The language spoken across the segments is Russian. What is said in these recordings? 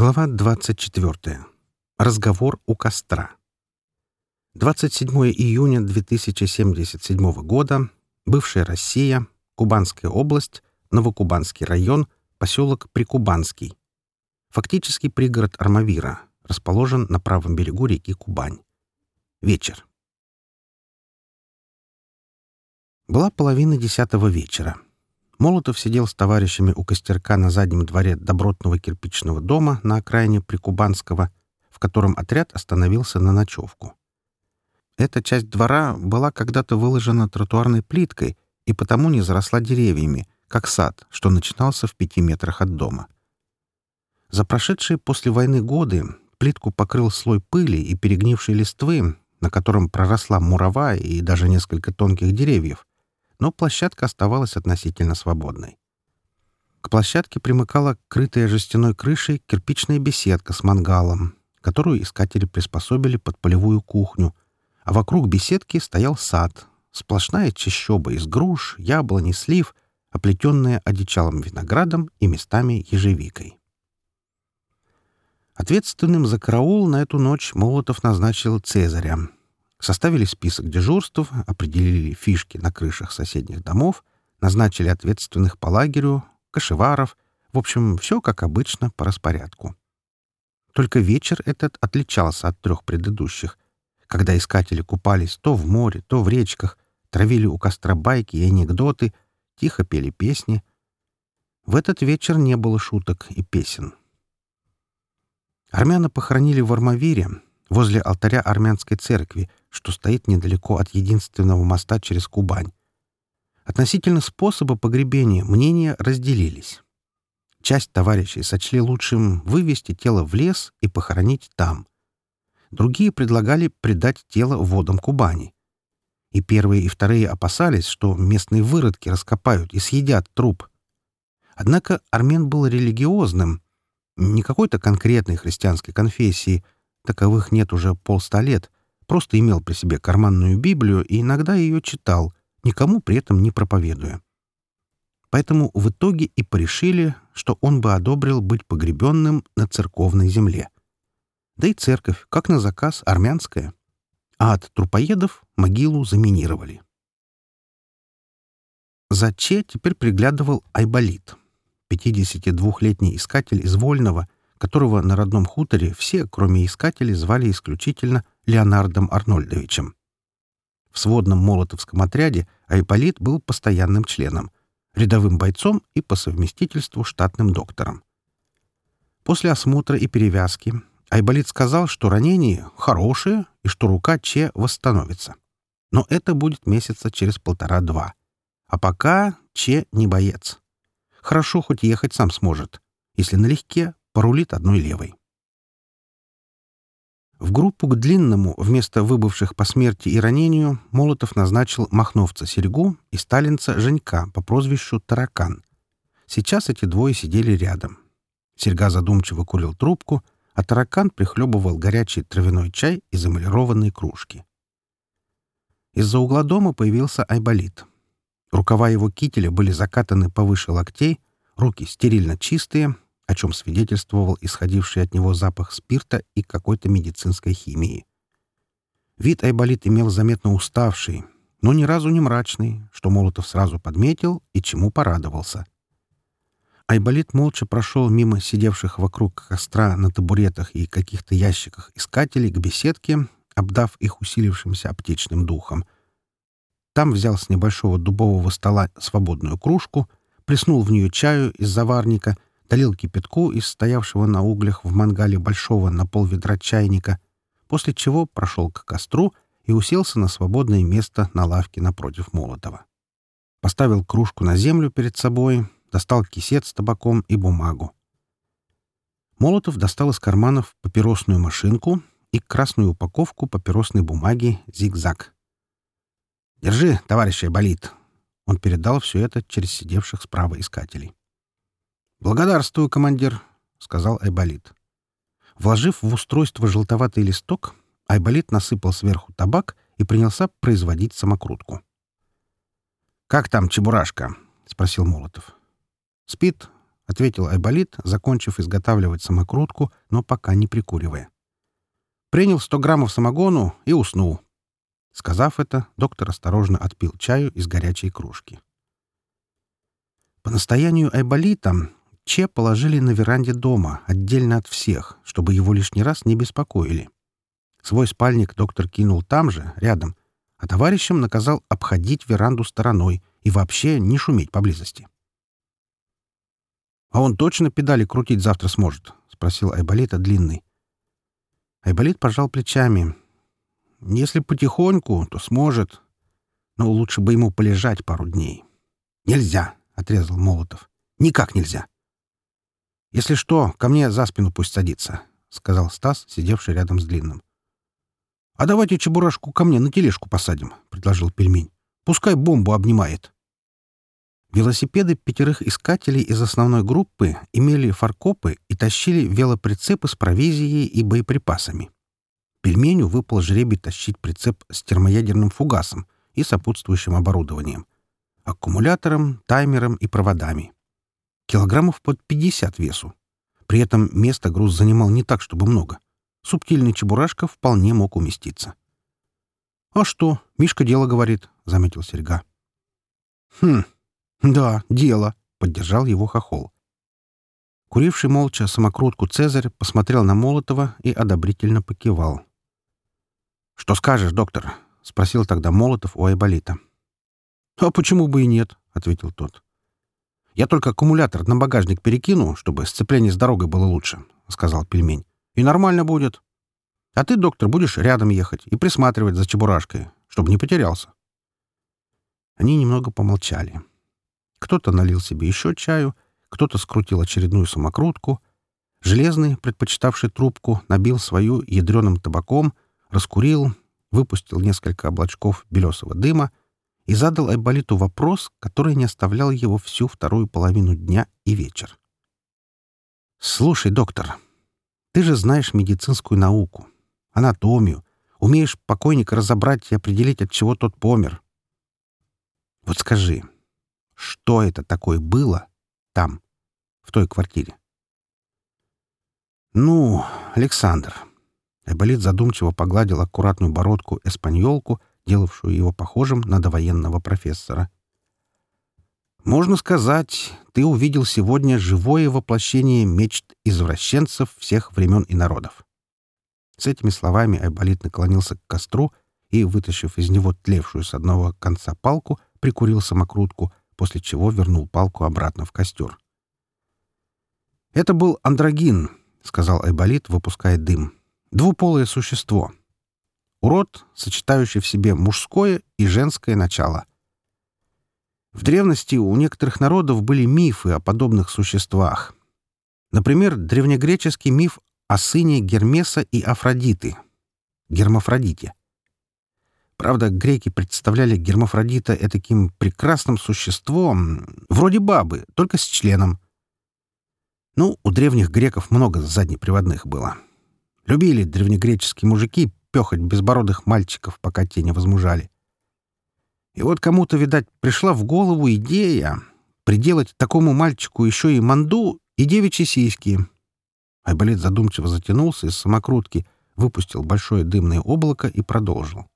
Глава 24. Разговор у костра. 27 июня 2077 года. Бывшая Россия, Кубанская область, Новокубанский район, поселок Прикубанский. Фактически пригород Армавира, расположен на правом берегу реки Кубань. Вечер. Была половина десятого вечера. Молотов сидел с товарищами у костерка на заднем дворе добротного кирпичного дома на окраине Прикубанского, в котором отряд остановился на ночевку. Эта часть двора была когда-то выложена тротуарной плиткой и потому не заросла деревьями, как сад, что начинался в пяти метрах от дома. За прошедшие после войны годы плитку покрыл слой пыли и перегнившей листвы, на котором проросла мурава и даже несколько тонких деревьев, но площадка оставалась относительно свободной. К площадке примыкала крытая жестяной крышей кирпичная беседка с мангалом, которую искатели приспособили под полевую кухню, а вокруг беседки стоял сад, сплошная чащоба из груш, яблони, слив, оплетенная одичалым виноградом и местами ежевикой. Ответственным за караул на эту ночь Молотов назначил Цезаря — составили список дежурств, определили фишки на крышах соседних домов, назначили ответственных по лагерю, кошеваров, в общем, все как обычно по распорядку. Только вечер этот отличался от трех предыдущих, когда искатели купались то в море, то в речках, травили у костра байки и анекдоты, тихо пели песни. В этот вечер не было шуток и песен. Армяна похоронили в Армавире, возле алтаря армянской церкви, что стоит недалеко от единственного моста через Кубань. Относительно способа погребения мнения разделились. Часть товарищей сочли лучшим вывести тело в лес и похоронить там. Другие предлагали предать тело водам Кубани. И первые, и вторые опасались, что местные выродки раскопают и съедят труп. Однако Армен был религиозным, не какой-то конкретной христианской конфессии — таковых нет уже полста лет, просто имел при себе карманную Библию и иногда ее читал, никому при этом не проповедуя. Поэтому в итоге и порешили, что он бы одобрил быть погребенным на церковной земле. Да и церковь, как на заказ, армянская. А от трупоедов могилу заминировали. За Че теперь приглядывал Айболит, 52-летний искатель из Вольного — которого на родном хуторе все, кроме искателей, звали исключительно Леонардом Арнольдовичем. В сводном молотовском отряде Айполит был постоянным членом, рядовым бойцом и по совместительству штатным доктором. После осмотра и перевязки Айболит сказал, что ранение хорошее и что рука Че восстановится. Но это будет месяца через полтора-два. А пока Че не боец. Хорошо хоть ехать сам сможет. Если налегке, порулит одной левой. В группу к Длинному вместо выбывших по смерти и ранению Молотов назначил махновца Серегу и сталинца Женька по прозвищу Таракан. Сейчас эти двое сидели рядом. Серега задумчиво курил трубку, а таракан прихлебывал горячий травяной чай из эмалированной кружки. Из-за угла дома появился Айболит. Рукава его кителя были закатаны повыше локтей, руки стерильно чистые — о чем свидетельствовал исходивший от него запах спирта и какой-то медицинской химии. Вид Айболит имел заметно уставший, но ни разу не мрачный, что Молотов сразу подметил и чему порадовался. Айболит молча прошел мимо сидевших вокруг костра на табуретах и каких-то ящиках искателей к беседке, обдав их усилившимся аптечным духом. Там взял с небольшого дубового стола свободную кружку, плеснул в нее чаю из заварника — долил кипятку из стоявшего на углях в мангале большого на пол ведра чайника, после чего прошел к костру и уселся на свободное место на лавке напротив Молотова. Поставил кружку на землю перед собой, достал кисет с табаком и бумагу. Молотов достал из карманов папиросную машинку и красную упаковку папиросной бумаги «Зигзаг». «Держи, товарищ болит. Он передал все это через сидевших справа искателей. «Благодарствую, командир», — сказал Айболит. Вложив в устройство желтоватый листок, Айболит насыпал сверху табак и принялся производить самокрутку. «Как там Чебурашка?» — спросил Молотов. «Спит», — ответил Айболит, закончив изготавливать самокрутку, но пока не прикуривая. Принял сто граммов самогону и уснул. Сказав это, доктор осторожно отпил чаю из горячей кружки. По настоянию Айболита Че положили на веранде дома, отдельно от всех, чтобы его лишний раз не беспокоили. Свой спальник доктор кинул там же, рядом, а товарищам наказал обходить веранду стороной и вообще не шуметь поблизости. «А он точно педали крутить завтра сможет?» — спросил Айболита Длинный. Айболит пожал плечами. «Если потихоньку, то сможет. Но лучше бы ему полежать пару дней». «Нельзя!» — отрезал Молотов. «Никак нельзя!» «Если что, ко мне за спину пусть садится», — сказал Стас, сидевший рядом с Длинным. «А давайте Чебурашку ко мне на тележку посадим», — предложил Пельмень. «Пускай бомбу обнимает». Велосипеды пятерых искателей из основной группы имели фаркопы и тащили велоприцепы с провизией и боеприпасами. Пельменю выпал жребий тащить прицеп с термоядерным фугасом и сопутствующим оборудованием, аккумулятором, таймером и проводами килограммов под 50 весу. При этом место груз занимал не так, чтобы много. Субтильный чебурашка вполне мог уместиться. «А что? Мишка дело говорит», — заметил Серьга. «Хм, да, дело», — поддержал его хохол. Куривший молча самокрутку Цезарь посмотрел на Молотова и одобрительно покивал. «Что скажешь, доктор?» — спросил тогда Молотов у Айболита. «А почему бы и нет?» — ответил тот. «Я только аккумулятор на багажник перекину, чтобы сцепление с дорогой было лучше», — сказал пельмень. «И нормально будет. А ты, доктор, будешь рядом ехать и присматривать за чебурашкой, чтобы не потерялся». Они немного помолчали. Кто-то налил себе еще чаю, кто-то скрутил очередную самокрутку. Железный, предпочитавший трубку, набил свою ядреным табаком, раскурил, выпустил несколько облачков белесого дыма — и задал Айболиту вопрос, который не оставлял его всю вторую половину дня и вечер. «Слушай, доктор, ты же знаешь медицинскую науку, анатомию, умеешь покойника разобрать и определить, от чего тот помер. Вот скажи, что это такое было там, в той квартире?» «Ну, Александр...» Айболит задумчиво погладил аккуратную бородку эспаньолку — делавшую его похожим на довоенного профессора. «Можно сказать, ты увидел сегодня живое воплощение мечт извращенцев всех времен и народов». С этими словами Айболит наклонился к костру и, вытащив из него тлевшую с одного конца палку, прикурил самокрутку, после чего вернул палку обратно в костер. «Это был андрогин», — сказал Айболит, выпуская дым. «Двуполое существо, урод, сочетающий в себе мужское и женское начало. В древности у некоторых народов были мифы о подобных существах. Например, древнегреческий миф о сыне Гермеса и Афродиты — Гермафродите. Правда, греки представляли Гермафродита таким прекрасным существом, вроде бабы, только с членом. Ну, у древних греков много заднеприводных было. Любили древнегреческие мужики впехать безбородых мальчиков, пока те не возмужали. И вот кому-то, видать, пришла в голову идея приделать такому мальчику еще и манду и девичьи сиськи. Айболит задумчиво затянулся из самокрутки, выпустил большое дымное облако и продолжил.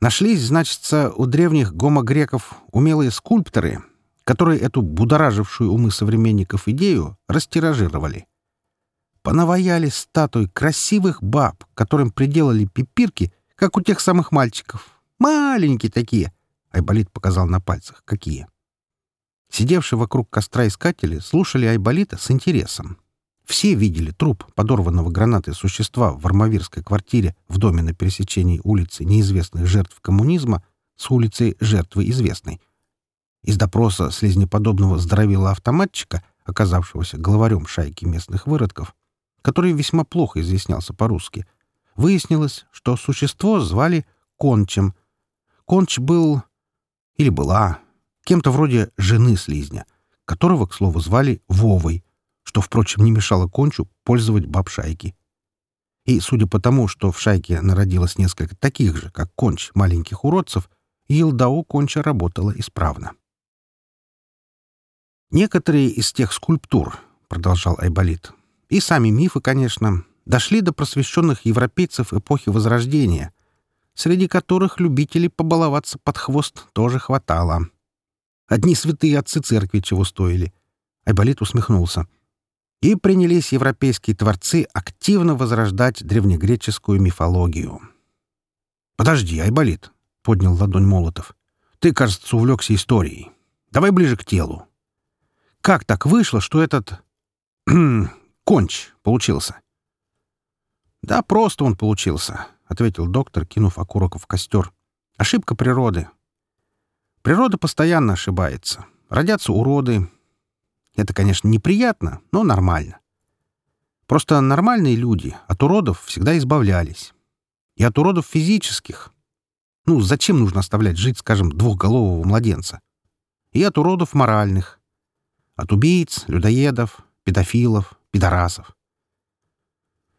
Нашлись, значится, у древних гомогреков умелые скульпторы, которые эту будоражившую умы современников идею растиражировали — понаваяли статуи красивых баб, которым приделали пипирки, как у тех самых мальчиков. Маленькие такие. Айболит показал на пальцах, какие. Сидевшие вокруг костра искатели слушали Айболита с интересом. Все видели труп подорванного гранатой существа в армавирской квартире в доме на пересечении улицы неизвестных жертв коммунизма с улицей жертвы известной. Из допроса слезнеподобного здоровила автоматчика, оказавшегося главарем шайки местных выродков, который весьма плохо изъяснялся по-русски, выяснилось, что существо звали Кончем. Конч был... или была... кем-то вроде жены слизня, которого, к слову, звали Вовой, что, впрочем, не мешало Кончу пользовать баб шайки. И, судя по тому, что в шайке народилось несколько таких же, как Конч, маленьких уродцев, Елдау Конча работала исправно. «Некоторые из тех скульптур», — продолжал Айболит, и сами мифы, конечно, дошли до просвещенных европейцев эпохи Возрождения, среди которых любителей побаловаться под хвост тоже хватало. Одни святые отцы церкви чего стоили. Айболит усмехнулся. И принялись европейские творцы активно возрождать древнегреческую мифологию. «Подожди, Айболит!» — поднял ладонь Молотов. «Ты, кажется, увлекся историей. Давай ближе к телу. Как так вышло, что этот Конч получился. «Да, просто он получился», — ответил доктор, кинув окурок в костер. «Ошибка природы. Природа постоянно ошибается. Родятся уроды. Это, конечно, неприятно, но нормально. Просто нормальные люди от уродов всегда избавлялись. И от уродов физических. Ну, зачем нужно оставлять жить, скажем, двухголового младенца? И от уродов моральных. От убийц, людоедов, педофилов, Пидорасов.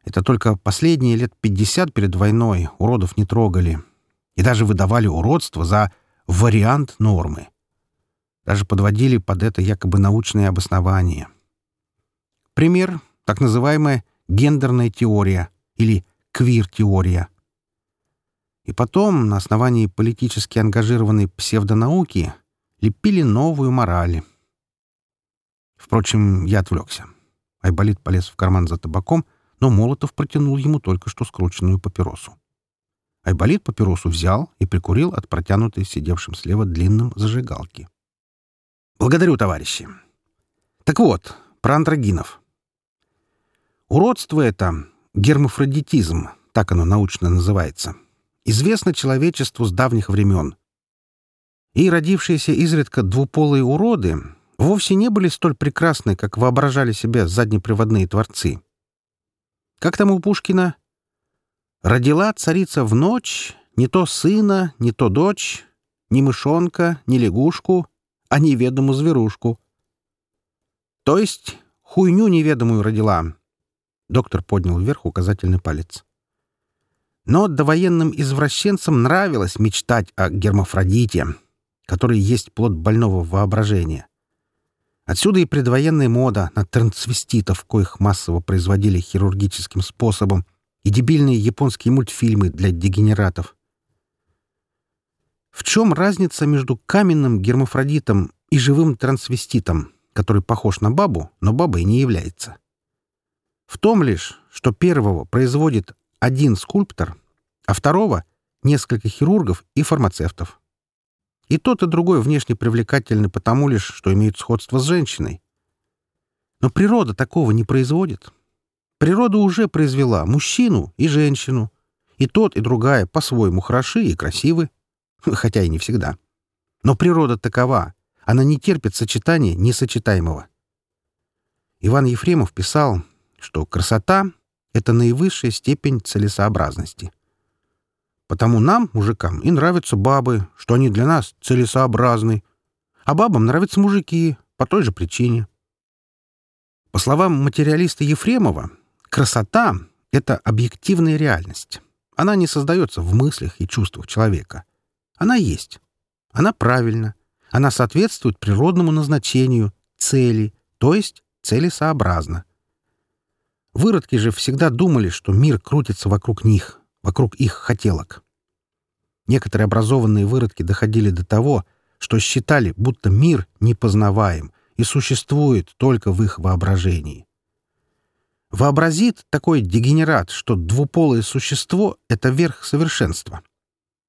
Это только последние лет 50 перед войной уродов не трогали. И даже выдавали уродство за вариант нормы. Даже подводили под это якобы научное обоснование. Пример — так называемая гендерная теория или квир-теория. И потом, на основании политически ангажированной псевдонауки, лепили новую мораль. Впрочем, я отвлекся. Айболит полез в карман за табаком, но Молотов протянул ему только что скрученную папиросу. Айболит папиросу взял и прикурил от протянутой сидевшим слева длинным зажигалки. «Благодарю, товарищи. Так вот, про антрогинов. Уродство это — гермафродитизм, так оно научно называется. Известно человечеству с давних времен. И родившиеся изредка двуполые уроды вовсе не были столь прекрасны, как воображали себе заднеприводные творцы. Как там у Пушкина? «Родила царица в ночь не то сына, не то дочь, не мышонка, не лягушку, а неведому зверушку». То есть хуйню неведомую родила. Доктор поднял вверх указательный палец. Но довоенным извращенцам нравилось мечтать о гермафродите, который есть плод больного воображения. Отсюда и предвоенная мода на трансвеститов, коих массово производили хирургическим способом, и дебильные японские мультфильмы для дегенератов. В чем разница между каменным гермафродитом и живым трансвеститом, который похож на бабу, но бабой не является? В том лишь, что первого производит один скульптор, а второго — несколько хирургов и фармацевтов. И тот, и другой внешне привлекательны потому лишь, что имеют сходство с женщиной. Но природа такого не производит. Природа уже произвела мужчину и женщину. И тот, и другая по-своему хороши и красивы, хотя и не всегда. Но природа такова. Она не терпит сочетания несочетаемого. Иван Ефремов писал, что красота — это наивысшая степень целесообразности — Потому нам, мужикам, и нравятся бабы, что они для нас целесообразны. А бабам нравятся мужики по той же причине. По словам материалиста Ефремова, красота — это объективная реальность. Она не создается в мыслях и чувствах человека. Она есть. Она правильна. Она соответствует природному назначению, цели, то есть целесообразно. Выродки же всегда думали, что мир крутится вокруг них — вокруг их хотелок. Некоторые образованные выродки доходили до того, что считали, будто мир непознаваем и существует только в их воображении. Вообразит такой дегенерат, что двуполое существо — это верх совершенства.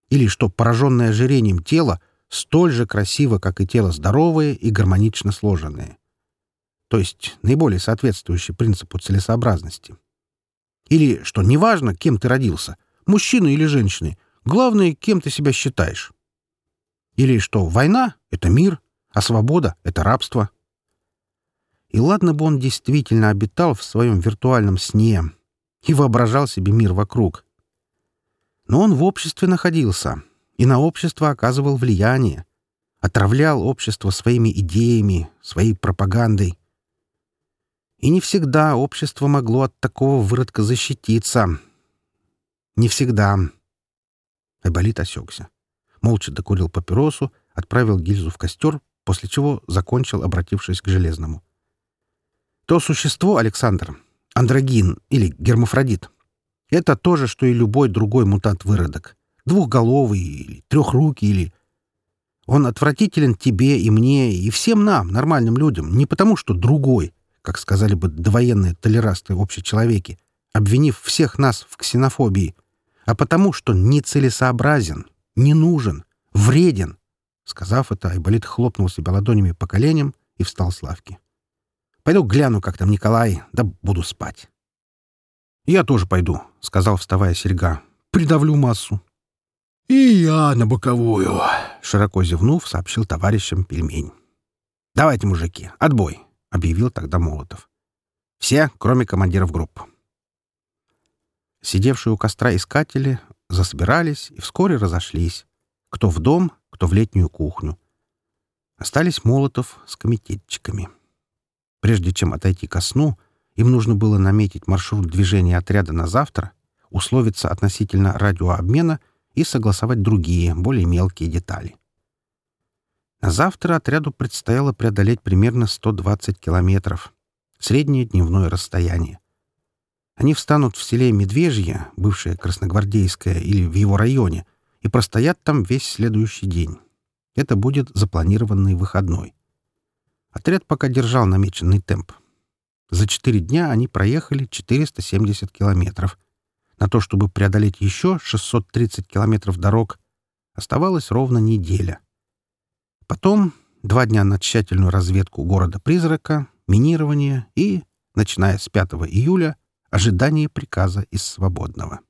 Или что пораженное ожирением тело столь же красиво, как и тело здоровое и гармонично сложенное. То есть наиболее соответствующий принципу целесообразности. Или что неважно, кем ты родился — мужчины или женщины. Главное, кем ты себя считаешь. Или что война — это мир, а свобода — это рабство. И ладно бы он действительно обитал в своем виртуальном сне и воображал себе мир вокруг. Но он в обществе находился и на общество оказывал влияние, отравлял общество своими идеями, своей пропагандой. И не всегда общество могло от такого выродка защититься, не всегда. Э, Айболит осекся. Молча докурил папиросу, отправил гильзу в костер, после чего закончил, обратившись к Железному. То существо, Александр, андрогин или гермафродит, это то же, что и любой другой мутант-выродок. Двухголовый или трехрукий или... Он отвратителен тебе и мне и всем нам, нормальным людям, не потому что другой, как сказали бы довоенные толерасты общечеловеки, обвинив всех нас в ксенофобии — а потому, что нецелесообразен, не нужен, вреден. Сказав это, Айболит хлопнул себя ладонями по коленям и встал с лавки. «Пойду гляну, как там Николай, да буду спать». «Я тоже пойду», — сказал, вставая серьга. «Придавлю массу». «И я на боковую», — широко зевнув, сообщил товарищам пельмень. «Давайте, мужики, отбой», — объявил тогда Молотов. «Все, кроме командиров групп». Сидевшие у костра искатели засобирались и вскоре разошлись. Кто в дом, кто в летнюю кухню. Остались Молотов с комитетчиками. Прежде чем отойти ко сну, им нужно было наметить маршрут движения отряда на завтра, условиться относительно радиообмена и согласовать другие, более мелкие детали. На завтра отряду предстояло преодолеть примерно 120 километров, среднее дневное расстояние. Они встанут в селе Медвежье, бывшее Красногвардейское или в его районе, и простоят там весь следующий день. Это будет запланированный выходной. Отряд пока держал намеченный темп. За четыре дня они проехали 470 километров. На то, чтобы преодолеть еще 630 километров дорог, оставалась ровно неделя. Потом два дня на тщательную разведку города-призрака, минирование и, начиная с 5 июля, Ожидание приказа из свободного.